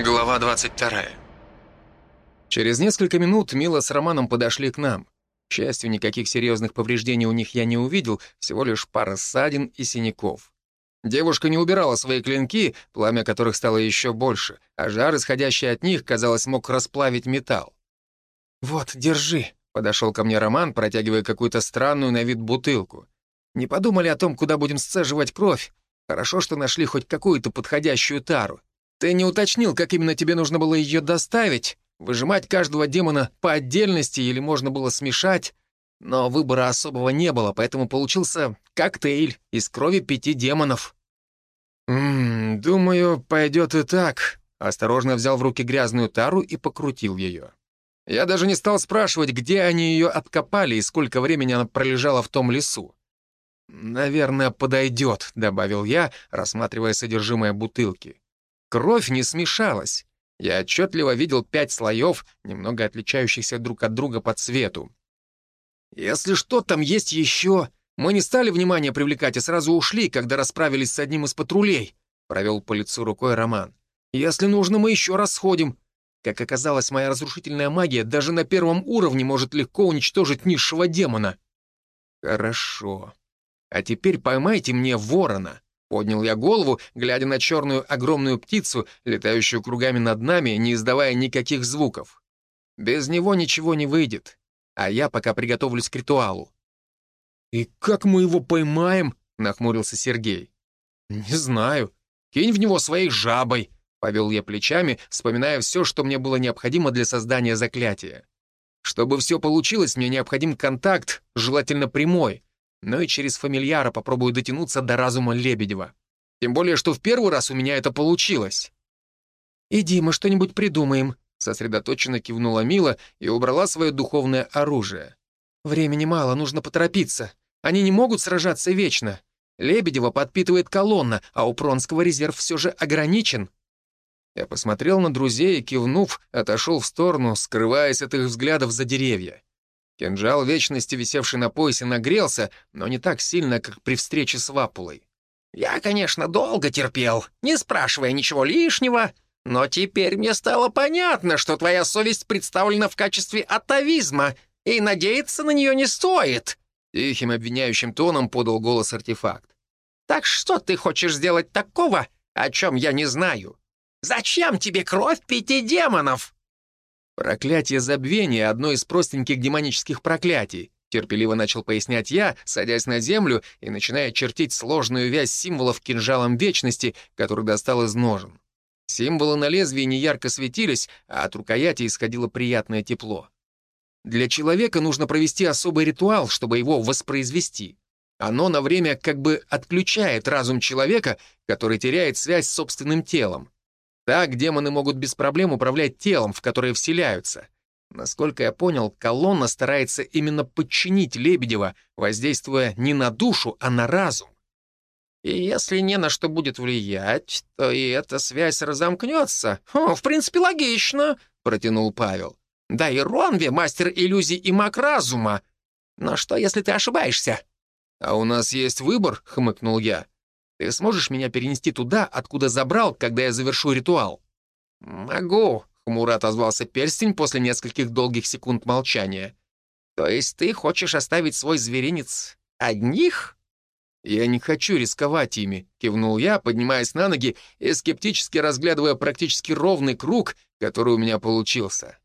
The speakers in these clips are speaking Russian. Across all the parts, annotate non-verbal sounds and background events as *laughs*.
Глава 22. Через несколько минут Мила с Романом подошли к нам. К счастью, никаких серьезных повреждений у них я не увидел, всего лишь пара ссадин и синяков. Девушка не убирала свои клинки, пламя которых стало еще больше, а жар, исходящий от них, казалось, мог расплавить металл. «Вот, держи», — подошел ко мне Роман, протягивая какую-то странную на вид бутылку. «Не подумали о том, куда будем сцеживать кровь? Хорошо, что нашли хоть какую-то подходящую тару. Ты не уточнил, как именно тебе нужно было ее доставить, выжимать каждого демона по отдельности или можно было смешать, но выбора особого не было, поэтому получился коктейль из крови пяти демонов. «Ммм, думаю, пойдет и так», — осторожно взял в руки грязную тару и покрутил ее. Я даже не стал спрашивать, где они ее откопали и сколько времени она пролежала в том лесу. «Наверное, подойдет», — добавил я, рассматривая содержимое бутылки. Кровь не смешалась. Я отчетливо видел пять слоев, немного отличающихся друг от друга по цвету. «Если что там есть еще...» Мы не стали внимания привлекать и сразу ушли, когда расправились с одним из патрулей», — провел по лицу рукой Роман. «Если нужно, мы еще раз сходим. Как оказалось, моя разрушительная магия даже на первом уровне может легко уничтожить низшего демона». «Хорошо. А теперь поймайте мне ворона. Поднял я голову, глядя на черную огромную птицу, летающую кругами над нами, не издавая никаких звуков. Без него ничего не выйдет, а я пока приготовлюсь к ритуалу. «И как мы его поймаем?» — нахмурился Сергей. «Не знаю. Кинь в него своей жабой», — повел я плечами, вспоминая все, что мне было необходимо для создания заклятия. Чтобы все получилось, мне необходим контакт, желательно прямой, но и через фамильяра попробую дотянуться до разума Лебедева. Тем более, что в первый раз у меня это получилось. «Иди, мы что-нибудь придумаем», — сосредоточенно кивнула Мила и убрала свое духовное оружие. «Времени мало, нужно поторопиться. Они не могут сражаться вечно. Лебедева подпитывает колонна, а у Пронского резерв все же ограничен». Я посмотрел на друзей и, кивнув, отошел в сторону, скрываясь от их взглядов за деревья. Кинжал Вечности, висевший на поясе, нагрелся, но не так сильно, как при встрече с Вапулой. «Я, конечно, долго терпел, не спрашивая ничего лишнего, но теперь мне стало понятно, что твоя совесть представлена в качестве атовизма, и надеяться на нее не стоит», — тихим обвиняющим тоном подал голос артефакт. «Так что ты хочешь сделать такого, о чем я не знаю? Зачем тебе кровь пяти демонов?» «Проклятие забвения — одно из простеньких демонических проклятий», терпеливо начал пояснять я, садясь на землю и начиная чертить сложную вязь символов кинжалом вечности, который достал из ножен. Символы на лезвии неярко светились, а от рукояти исходило приятное тепло. Для человека нужно провести особый ритуал, чтобы его воспроизвести. Оно на время как бы отключает разум человека, который теряет связь с собственным телом. Так демоны могут без проблем управлять телом, в которое вселяются. Насколько я понял, колонна старается именно подчинить Лебедева, воздействуя не на душу, а на разум. И если не на что будет влиять, то и эта связь разомкнется. О, в принципе, логично, — протянул Павел. Да и Ронве — мастер иллюзий и маг разума. Но что, если ты ошибаешься? А у нас есть выбор, — хмыкнул я. Ты сможешь меня перенести туда, откуда забрал, когда я завершу ритуал?» «Могу», — хмуро отозвался перстень после нескольких долгих секунд молчания. «То есть ты хочешь оставить свой зверинец одних?» «Я не хочу рисковать ими», — кивнул я, поднимаясь на ноги и скептически разглядывая практически ровный круг, который у меня получился.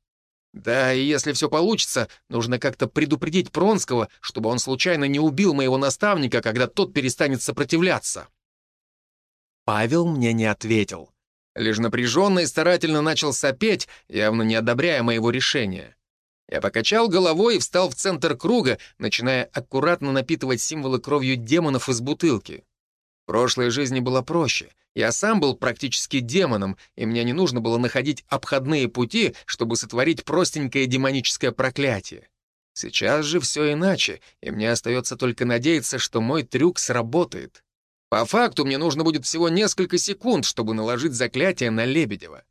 Да, и если все получится, нужно как-то предупредить Пронского, чтобы он случайно не убил моего наставника, когда тот перестанет сопротивляться. Павел мне не ответил. Лишь напряженно и старательно начал сопеть, явно не одобряя моего решения. Я покачал головой и встал в центр круга, начиная аккуратно напитывать символы кровью демонов из бутылки. В прошлой жизни было проще. Я сам был практически демоном, и мне не нужно было находить обходные пути, чтобы сотворить простенькое демоническое проклятие. Сейчас же все иначе, и мне остается только надеяться, что мой трюк сработает. По факту мне нужно будет всего несколько секунд, чтобы наложить заклятие на Лебедева.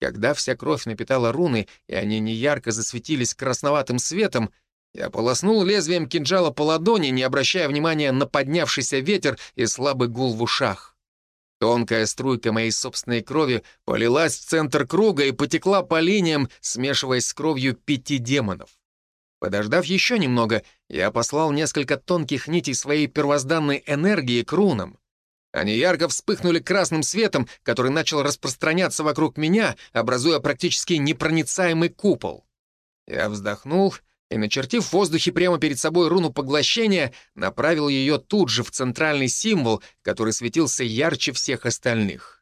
Когда вся кровь напитала руны, и они неярко засветились красноватым светом, я полоснул лезвием кинжала по ладони, не обращая внимания на поднявшийся ветер и слабый гул в ушах. Тонкая струйка моей собственной крови полилась в центр круга и потекла по линиям, смешиваясь с кровью пяти демонов. Подождав еще немного, я послал несколько тонких нитей своей первозданной энергии к рунам. Они ярко вспыхнули красным светом, который начал распространяться вокруг меня, образуя практически непроницаемый купол. Я вздохнул и, начертив в воздухе прямо перед собой руну поглощения, направил ее тут же в центральный символ, который светился ярче всех остальных.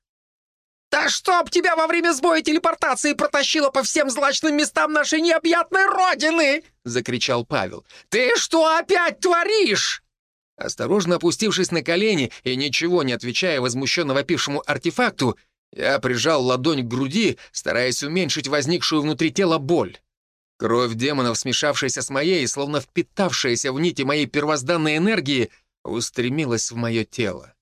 «Да чтоб тебя во время сбоя телепортации протащило по всем злачным местам нашей необъятной родины!» — закричал Павел. «Ты что опять творишь?» Осторожно опустившись на колени и ничего не отвечая возмущенно вопившему артефакту, я прижал ладонь к груди, стараясь уменьшить возникшую внутри тела боль. Кровь демонов, смешавшаяся с моей, словно впитавшаяся в нити моей первозданной энергии, устремилась в мое тело.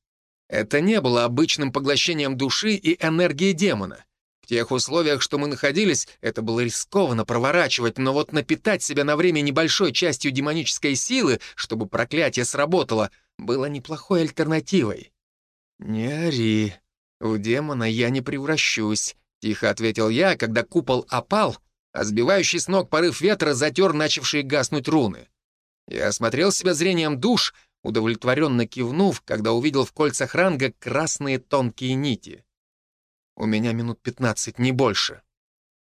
Это не было обычным поглощением души и энергии демона. В тех условиях, что мы находились, это было рискованно проворачивать, но вот напитать себя на время небольшой частью демонической силы, чтобы проклятие сработало, было неплохой альтернативой. «Не ори, в демона я не превращусь», — тихо ответил я, когда купол опал, а сбивающий с ног порыв ветра затер начавшие гаснуть руны. Я осмотрел себя зрением душ, удовлетворенно кивнув, когда увидел в кольцах ранга красные тонкие нити. У меня минут пятнадцать, не больше.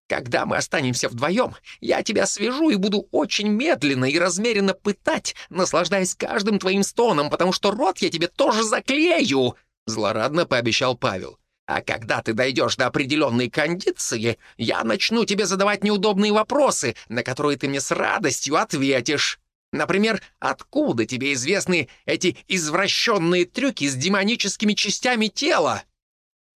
Когда мы останемся вдвоем, я тебя свяжу и буду очень медленно и размеренно пытать, наслаждаясь каждым твоим стоном, потому что рот я тебе тоже заклею!» — злорадно пообещал Павел. «А когда ты дойдешь до определенной кондиции, я начну тебе задавать неудобные вопросы, на которые ты мне с радостью ответишь. Например, откуда тебе известны эти извращенные трюки с демоническими частями тела?»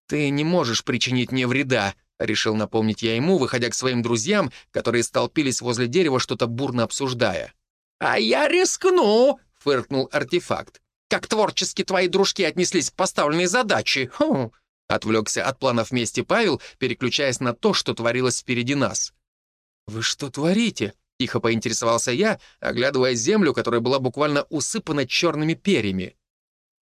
«Ты не можешь причинить мне вреда», — решил напомнить я ему, выходя к своим друзьям, которые столпились возле дерева, что-то бурно обсуждая. «А я рискну», — фыркнул артефакт. «Как творчески твои дружки отнеслись к поставленной задаче. Хм. Отвлекся от планов вместе Павел, переключаясь на то, что творилось впереди нас. «Вы что творите?» — тихо поинтересовался я, оглядывая землю, которая была буквально усыпана черными перьями.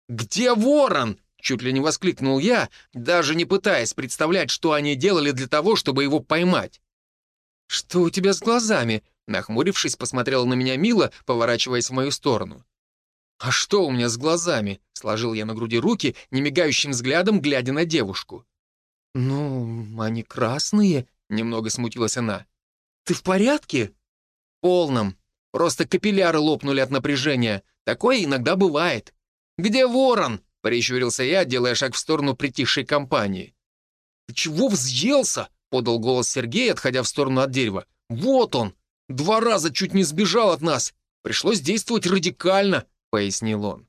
«Где ворон?» Чуть ли не воскликнул я, даже не пытаясь представлять, что они делали для того, чтобы его поймать. «Что у тебя с глазами?» Нахмурившись, посмотрела на меня Мила, поворачиваясь в мою сторону. «А что у меня с глазами?» — сложил я на груди руки, немигающим взглядом, глядя на девушку. «Ну, они красные», — немного смутилась она. «Ты в порядке?» «Полном. Просто капилляры лопнули от напряжения. Такое иногда бывает». «Где ворон?» Прищурился я, делая шаг в сторону притихшей компании. «Ты чего взъелся?» — подал голос Сергей, отходя в сторону от дерева. «Вот он! Два раза чуть не сбежал от нас! Пришлось действовать радикально!» — пояснил он.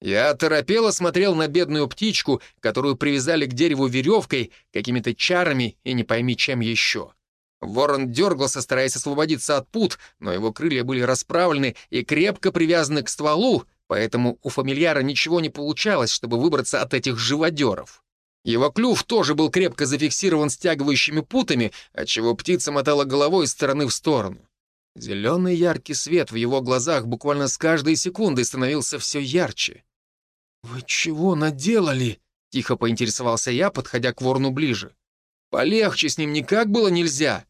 Я торопело смотрел на бедную птичку, которую привязали к дереву веревкой, какими-то чарами и не пойми чем еще. Ворон дергался, стараясь освободиться от пут, но его крылья были расправлены и крепко привязаны к стволу, поэтому у фамильяра ничего не получалось, чтобы выбраться от этих живодеров. Его клюв тоже был крепко зафиксирован стягивающими путами, отчего птица мотала головой из стороны в сторону. Зеленый яркий свет в его глазах буквально с каждой секундой становился все ярче. «Вы чего наделали?» — тихо поинтересовался я, подходя к ворну ближе. «Полегче с ним никак было нельзя».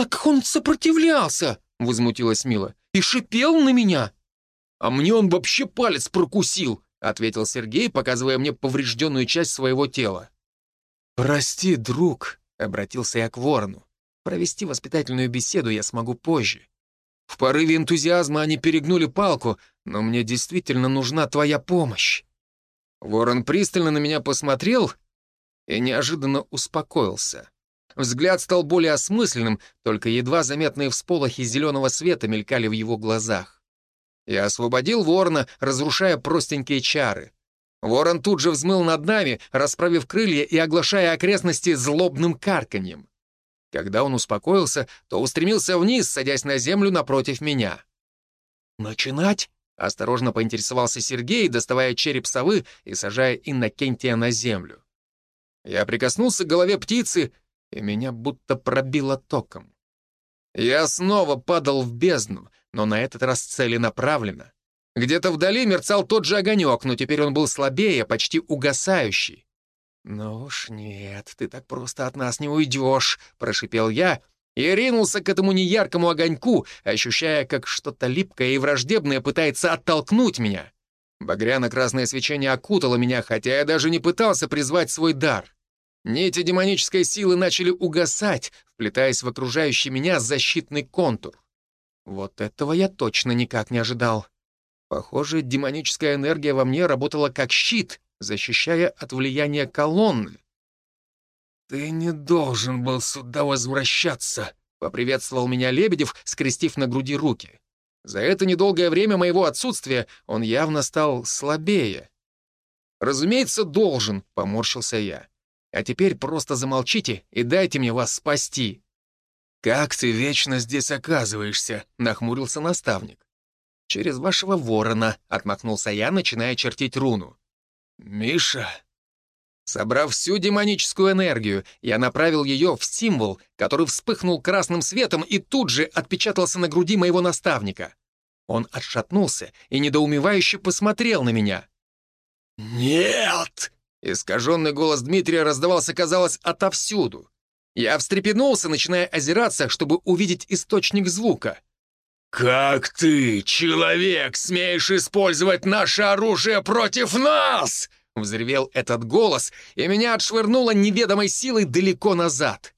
«Так он сопротивлялся!» — возмутилась Мила. «И шипел на меня!» «А мне он вообще палец прокусил», — ответил Сергей, показывая мне поврежденную часть своего тела. «Прости, друг», — обратился я к ворону. «Провести воспитательную беседу я смогу позже. В порыве энтузиазма они перегнули палку, но мне действительно нужна твоя помощь». Ворон пристально на меня посмотрел и неожиданно успокоился. Взгляд стал более осмысленным, только едва заметные всполохи зеленого света мелькали в его глазах. Я освободил ворона, разрушая простенькие чары. Ворон тут же взмыл над нами, расправив крылья и оглашая окрестности злобным карканьем. Когда он успокоился, то устремился вниз, садясь на землю напротив меня. «Начинать?» — осторожно поинтересовался Сергей, доставая череп совы и сажая Иннокентия на землю. Я прикоснулся к голове птицы, и меня будто пробило током. Я снова падал в бездну, но на этот раз целенаправленно. Где-то вдали мерцал тот же огонек, но теперь он был слабее, почти угасающий. «Ну уж нет, ты так просто от нас не уйдешь», — прошипел я и ринулся к этому неяркому огоньку, ощущая, как что-то липкое и враждебное пытается оттолкнуть меня. Багряно-красное свечение окутало меня, хотя я даже не пытался призвать свой дар. Нити демонической силы начали угасать, вплетаясь в окружающий меня защитный контур. Вот этого я точно никак не ожидал. Похоже, демоническая энергия во мне работала как щит, защищая от влияния колонны. «Ты не должен был сюда возвращаться», — поприветствовал меня Лебедев, скрестив на груди руки. За это недолгое время моего отсутствия он явно стал слабее. «Разумеется, должен», — поморщился я. «А теперь просто замолчите и дайте мне вас спасти». «Как ты вечно здесь оказываешься?» — нахмурился наставник. «Через вашего ворона», — отмахнулся я, начиная чертить руну. «Миша?» Собрав всю демоническую энергию, я направил ее в символ, который вспыхнул красным светом и тут же отпечатался на груди моего наставника. Он отшатнулся и недоумевающе посмотрел на меня. «Нет!» — искаженный голос Дмитрия раздавался, казалось, отовсюду. Я встрепенулся, начиная озираться, чтобы увидеть источник звука. «Как ты, человек, смеешь использовать наше оружие против нас?» Взревел этот голос, и меня отшвырнуло неведомой силой далеко назад.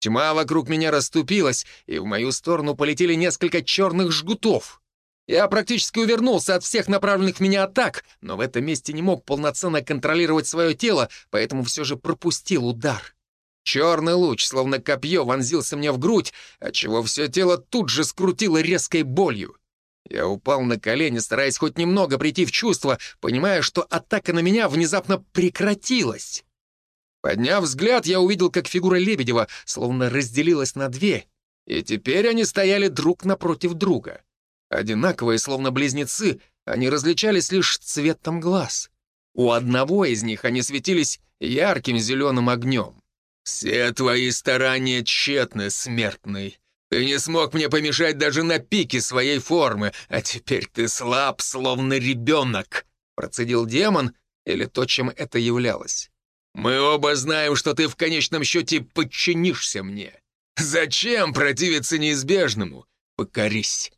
Тьма вокруг меня расступилась, и в мою сторону полетели несколько черных жгутов. Я практически увернулся от всех направленных в меня атак, но в этом месте не мог полноценно контролировать свое тело, поэтому все же пропустил удар. Черный луч, словно копье, вонзился мне в грудь, отчего все тело тут же скрутило резкой болью. Я упал на колени, стараясь хоть немного прийти в чувство, понимая, что атака на меня внезапно прекратилась. Подняв взгляд, я увидел, как фигура Лебедева словно разделилась на две, и теперь они стояли друг напротив друга. Одинаковые, словно близнецы, они различались лишь цветом глаз. У одного из них они светились ярким зеленым огнем. «Все твои старания тщетны, смертный. Ты не смог мне помешать даже на пике своей формы, а теперь ты слаб, словно ребенок», — процедил демон, или то, чем это являлось. «Мы оба знаем, что ты в конечном счете подчинишься мне. Зачем противиться неизбежному? Покорись.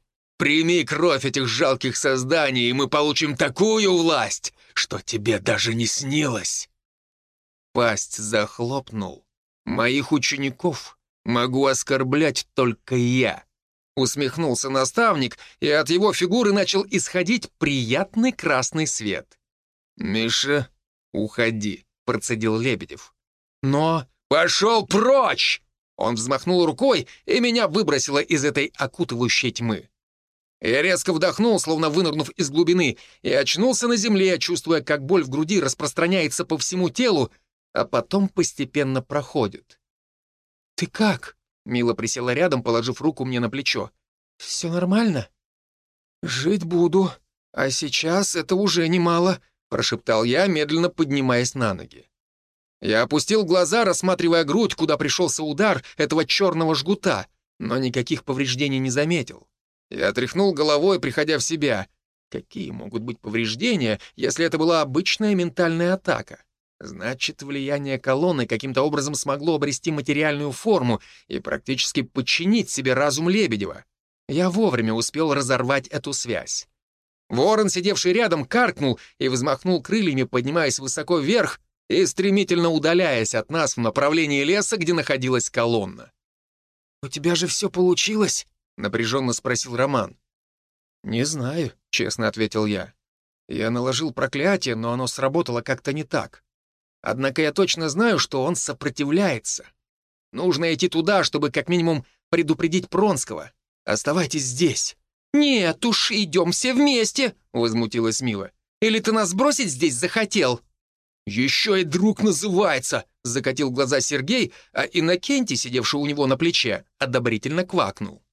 Прими кровь этих жалких созданий, и мы получим такую власть, что тебе даже не снилось». Пасть захлопнул. Моих учеников могу оскорблять только я». Усмехнулся наставник, и от его фигуры начал исходить приятный красный свет. «Миша, уходи», — процедил Лебедев. «Но...» «Пошел прочь!» Он взмахнул рукой, и меня выбросило из этой окутывающей тьмы. Я резко вдохнул, словно вынырнув из глубины, и очнулся на земле, чувствуя, как боль в груди распространяется по всему телу, а потом постепенно проходит. «Ты как?» — Мила присела рядом, положив руку мне на плечо. «Все нормально?» «Жить буду, а сейчас это уже немало», — прошептал я, медленно поднимаясь на ноги. Я опустил глаза, рассматривая грудь, куда пришелся удар этого черного жгута, но никаких повреждений не заметил. Я тряхнул головой, приходя в себя. Какие могут быть повреждения, если это была обычная ментальная атака? Значит, влияние колонны каким-то образом смогло обрести материальную форму и практически подчинить себе разум Лебедева. Я вовремя успел разорвать эту связь. Ворон, сидевший рядом, каркнул и взмахнул крыльями, поднимаясь высоко вверх и стремительно удаляясь от нас в направлении леса, где находилась колонна. «У тебя же все получилось?» — напряженно спросил Роман. «Не знаю», — честно ответил я. Я наложил проклятие, но оно сработало как-то не так. Однако я точно знаю, что он сопротивляется. Нужно идти туда, чтобы как минимум предупредить Пронского. Оставайтесь здесь». «Нет уж, идем все вместе», — возмутилась Мила. «Или ты нас бросить здесь захотел?» «Еще и друг называется», — закатил глаза Сергей, а Иннокентий, сидевший у него на плече, одобрительно квакнул.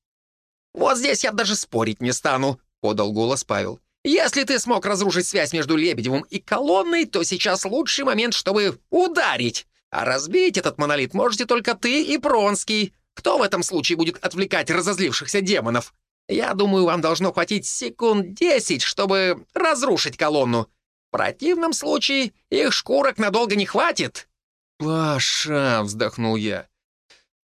«Вот здесь я даже спорить не стану», — подал голос Павел. Если ты смог разрушить связь между Лебедевым и колонной, то сейчас лучший момент, чтобы ударить. А разбить этот монолит можете только ты и Пронский. Кто в этом случае будет отвлекать разозлившихся демонов? Я думаю, вам должно хватить секунд десять, чтобы разрушить колонну. В противном случае их шкурок надолго не хватит». «Паша!» — вздохнул я.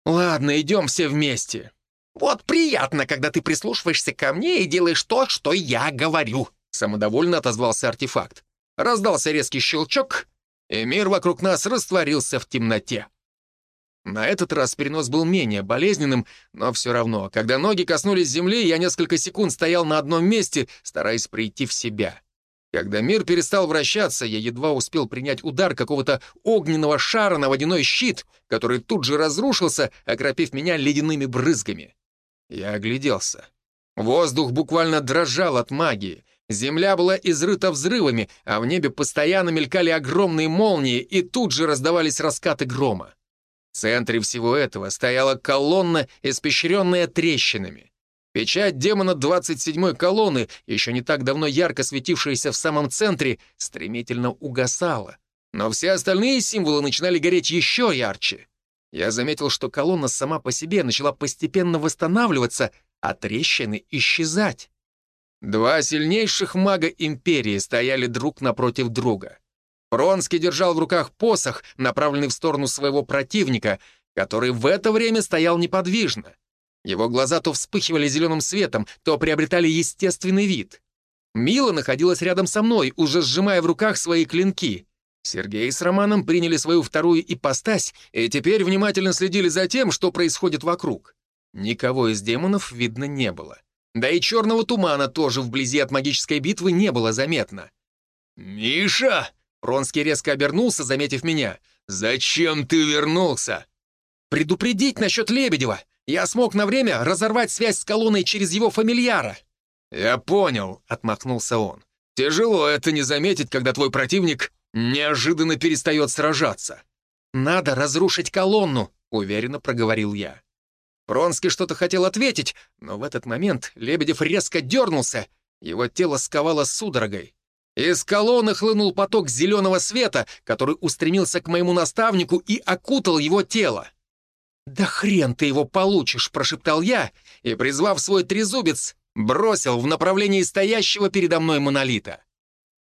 «Ладно, идем все вместе». «Вот приятно, когда ты прислушиваешься ко мне и делаешь то, что я говорю», — самодовольно отозвался артефакт. Раздался резкий щелчок, и мир вокруг нас растворился в темноте. На этот раз перенос был менее болезненным, но все равно, когда ноги коснулись земли, я несколько секунд стоял на одном месте, стараясь прийти в себя. Когда мир перестал вращаться, я едва успел принять удар какого-то огненного шара на водяной щит, который тут же разрушился, окропив меня ледяными брызгами. Я огляделся. Воздух буквально дрожал от магии. Земля была изрыта взрывами, а в небе постоянно мелькали огромные молнии, и тут же раздавались раскаты грома. В центре всего этого стояла колонна, испещренная трещинами. Печать демона 27-й колонны, еще не так давно ярко светившаяся в самом центре, стремительно угасала. Но все остальные символы начинали гореть еще ярче. Я заметил, что колонна сама по себе начала постепенно восстанавливаться, а трещины исчезать. Два сильнейших мага Империи стояли друг напротив друга. Пронский держал в руках посох, направленный в сторону своего противника, который в это время стоял неподвижно. Его глаза то вспыхивали зеленым светом, то приобретали естественный вид. Мила находилась рядом со мной, уже сжимая в руках свои клинки. Сергей с Романом приняли свою вторую ипостась и теперь внимательно следили за тем, что происходит вокруг. Никого из демонов видно не было. Да и черного тумана тоже вблизи от магической битвы не было заметно. «Миша!» Ронский резко обернулся, заметив меня. «Зачем ты вернулся?» «Предупредить насчет Лебедева. Я смог на время разорвать связь с колонной через его фамильяра». «Я понял», — отмахнулся он. «Тяжело это не заметить, когда твой противник неожиданно перестает сражаться». «Надо разрушить колонну», — уверенно проговорил я. Пронский что-то хотел ответить, но в этот момент Лебедев резко дернулся, его тело сковало судорогой. Из колонны хлынул поток зеленого света, который устремился к моему наставнику и окутал его тело. «Да хрен ты его получишь!» — прошептал я, и, призвав свой трезубец, бросил в направлении стоящего передо мной монолита.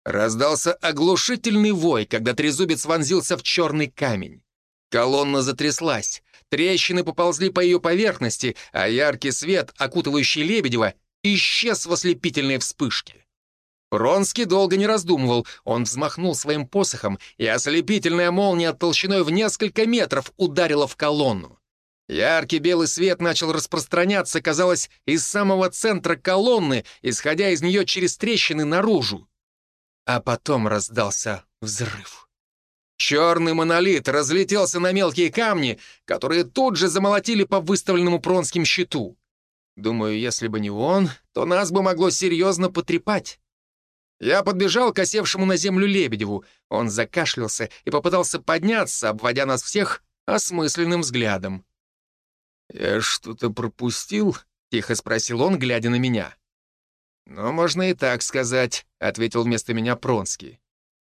Раздался оглушительный вой, когда трезубец вонзился в черный камень. Колонна затряслась, трещины поползли по ее поверхности, а яркий свет, окутывающий Лебедева, исчез в ослепительной вспышке. Ронский долго не раздумывал, он взмахнул своим посохом, и ослепительная молния толщиной в несколько метров ударила в колонну. Яркий белый свет начал распространяться, казалось, из самого центра колонны, исходя из нее через трещины наружу. А потом раздался взрыв. Черный монолит разлетелся на мелкие камни, которые тут же замолотили по выставленному Пронским щиту. Думаю, если бы не он, то нас бы могло серьезно потрепать. Я подбежал к осевшему на землю Лебедеву. Он закашлялся и попытался подняться, обводя нас всех осмысленным взглядом. «Я что-то пропустил?» — тихо спросил он, глядя на меня. «Ну, можно и так сказать», — ответил вместо меня Пронский.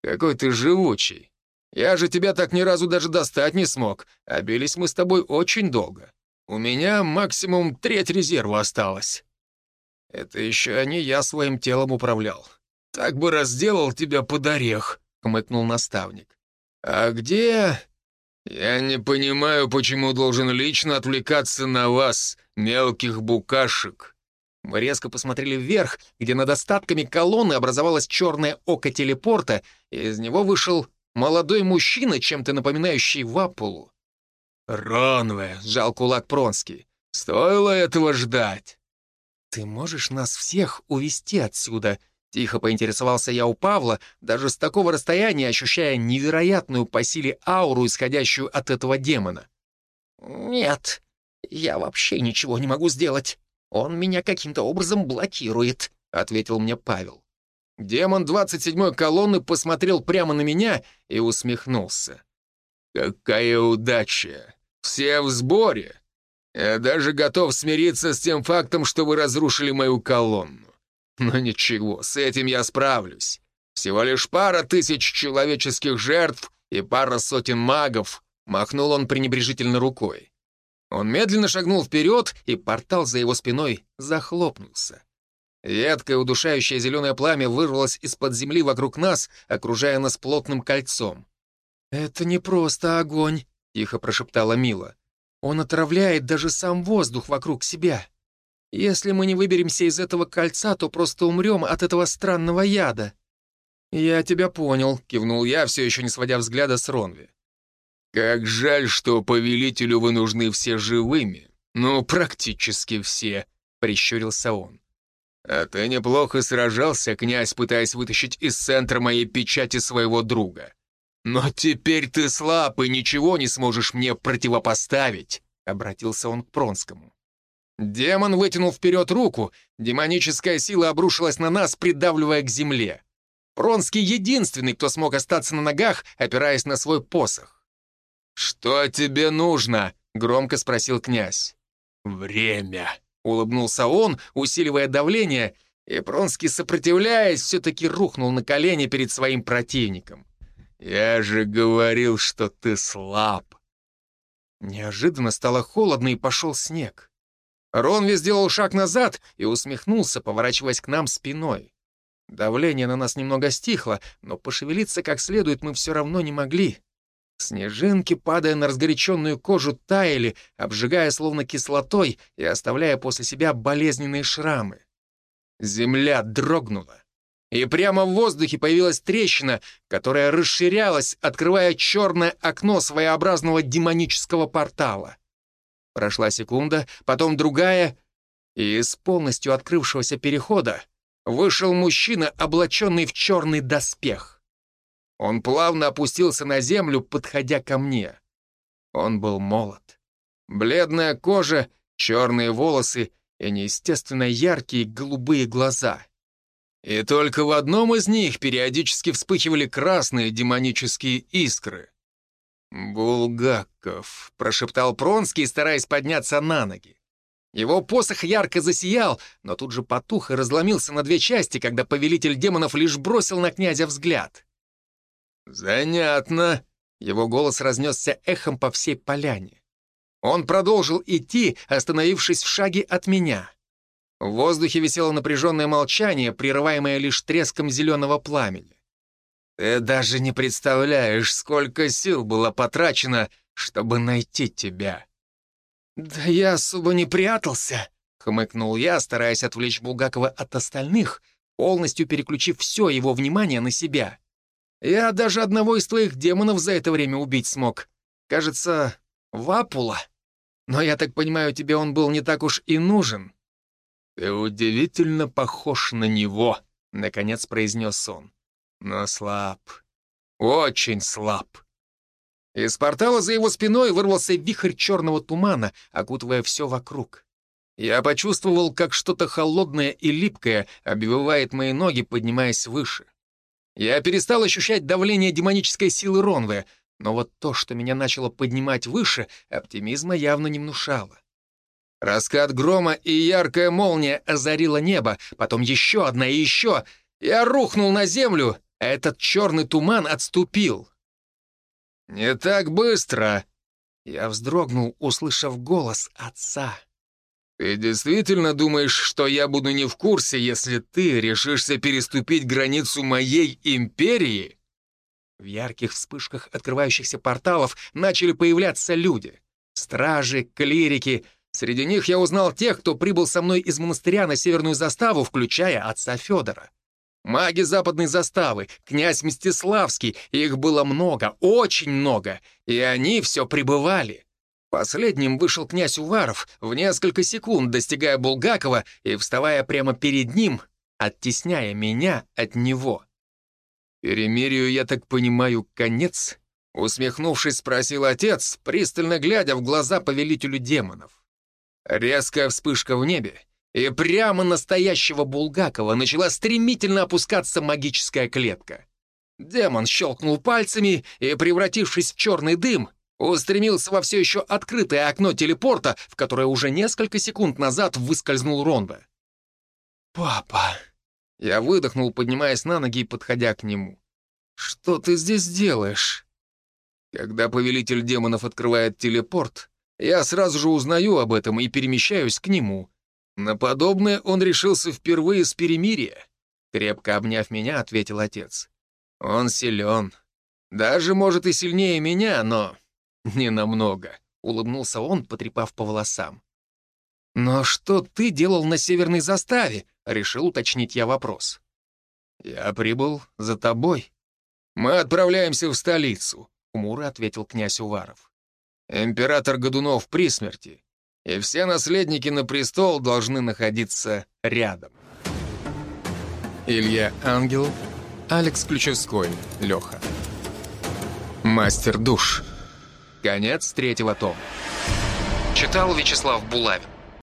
«Какой ты живучий. Я же тебя так ни разу даже достать не смог, а бились мы с тобой очень долго. У меня максимум треть резерва осталось». «Это еще не я своим телом управлял. «Так бы разделал тебя под орех», — хмыкнул наставник. «А где...» «Я не понимаю, почему должен лично отвлекаться на вас, мелких букашек». Мы резко посмотрели вверх, где над остатками колонны образовалось черное око телепорта, и из него вышел молодой мужчина, чем-то напоминающий Вапулу. «Ронве», — сжал кулак Пронский, — «стоило этого ждать». «Ты можешь нас всех увести отсюда?» Тихо поинтересовался я у Павла, даже с такого расстояния ощущая невероятную по силе ауру, исходящую от этого демона. «Нет, я вообще ничего не могу сделать. Он меня каким-то образом блокирует», — ответил мне Павел. Демон 27-й колонны посмотрел прямо на меня и усмехнулся. «Какая удача! Все в сборе! Я даже готов смириться с тем фактом, что вы разрушили мою колонну. Но ничего, с этим я справлюсь. Всего лишь пара тысяч человеческих жертв и пара сотен магов, махнул он пренебрежительно рукой. Он медленно шагнул вперед, и портал за его спиной захлопнулся. Едкое удушающее зеленое пламя вырвалось из-под земли вокруг нас, окружая нас плотным кольцом. «Это не просто огонь», — тихо прошептала Мила. «Он отравляет даже сам воздух вокруг себя. Если мы не выберемся из этого кольца, то просто умрем от этого странного яда». «Я тебя понял», — кивнул я, все еще не сводя взгляда с Ронви. «Как жаль, что повелителю вы нужны все живыми. Ну, практически все», — прищурился он. «А ты неплохо сражался, князь, пытаясь вытащить из центра моей печати своего друга. Но теперь ты слаб и ничего не сможешь мне противопоставить», — обратился он к Пронскому. Демон вытянул вперед руку, демоническая сила обрушилась на нас, придавливая к земле. Пронский единственный, кто смог остаться на ногах, опираясь на свой посох. «Что тебе нужно?» — громко спросил князь. «Время», — улыбнулся он, усиливая давление, и Пронский, сопротивляясь, все-таки рухнул на колени перед своим противником. «Я же говорил, что ты слаб». Неожиданно стало холодно, и пошел снег. Ронви сделал шаг назад и усмехнулся, поворачиваясь к нам спиной. Давление на нас немного стихло, но пошевелиться как следует мы все равно не могли. Снежинки, падая на разгоряченную кожу, таяли, обжигая словно кислотой и оставляя после себя болезненные шрамы. Земля дрогнула, и прямо в воздухе появилась трещина, которая расширялась, открывая черное окно своеобразного демонического портала. Прошла секунда, потом другая, и из полностью открывшегося перехода вышел мужчина, облаченный в черный доспех. Он плавно опустился на землю, подходя ко мне. Он был молод. Бледная кожа, черные волосы и неестественно яркие голубые глаза. И только в одном из них периодически вспыхивали красные демонические искры. «Булгаков», — прошептал Пронский, стараясь подняться на ноги. Его посох ярко засиял, но тут же потух и разломился на две части, когда повелитель демонов лишь бросил на князя взгляд. «Занятно!» Его голос разнесся эхом по всей поляне. Он продолжил идти, остановившись в шаге от меня. В воздухе висело напряженное молчание, прерываемое лишь треском зеленого пламени. «Ты даже не представляешь, сколько сил было потрачено, чтобы найти тебя!» «Да я особо не прятался», — хмыкнул я, стараясь отвлечь Булгакова от остальных, полностью переключив все его внимание на себя. Я даже одного из твоих демонов за это время убить смог. Кажется, Вапула. Но я так понимаю, тебе он был не так уж и нужен». «Ты удивительно похож на него», — наконец произнес он. «Но слаб. Очень слаб». Из портала за его спиной вырвался вихрь черного тумана, окутывая все вокруг. Я почувствовал, как что-то холодное и липкое обвивает мои ноги, поднимаясь выше. Я перестал ощущать давление демонической силы Ронве, но вот то, что меня начало поднимать выше, оптимизма явно не внушало. Раскат грома и яркая молния озарила небо, потом еще одна и еще. Я рухнул на землю, а этот черный туман отступил. «Не так быстро!» Я вздрогнул, услышав голос отца. «Ты действительно думаешь, что я буду не в курсе, если ты решишься переступить границу моей империи?» В ярких вспышках открывающихся порталов начали появляться люди. Стражи, клирики. Среди них я узнал тех, кто прибыл со мной из монастыря на северную заставу, включая отца Федора. Маги западной заставы, князь Мстиславский, их было много, очень много, и они все прибывали. Последним вышел князь Уваров, в несколько секунд достигая Булгакова и вставая прямо перед ним, оттесняя меня от него. «Перемирию, я так понимаю, конец?» Усмехнувшись, спросил отец, пристально глядя в глаза повелителю демонов. Резкая вспышка в небе, и прямо настоящего Булгакова начала стремительно опускаться магическая клетка. Демон щелкнул пальцами и, превратившись в черный дым, устремился во все еще открытое окно телепорта, в которое уже несколько секунд назад выскользнул Ронда. «Папа!» Я выдохнул, поднимаясь на ноги и подходя к нему. «Что ты здесь делаешь?» Когда повелитель демонов открывает телепорт, я сразу же узнаю об этом и перемещаюсь к нему. На подобное он решился впервые с перемирия. Крепко обняв меня, ответил отец. Он силен. Даже, может, и сильнее меня, но *laughs* не намного. Улыбнулся он, потрепав по волосам. «Но что ты делал на северной заставе?» — решил уточнить я вопрос. «Я прибыл за тобой. Мы отправляемся в столицу», — хмуро ответил князь Уваров. «Император Годунов при смерти, и все наследники на престол должны находиться рядом». Илья Ангел, Алекс Ключевской, Леха. Мастер душ. Конец третьего тома. Читал Вячеслав Булавин.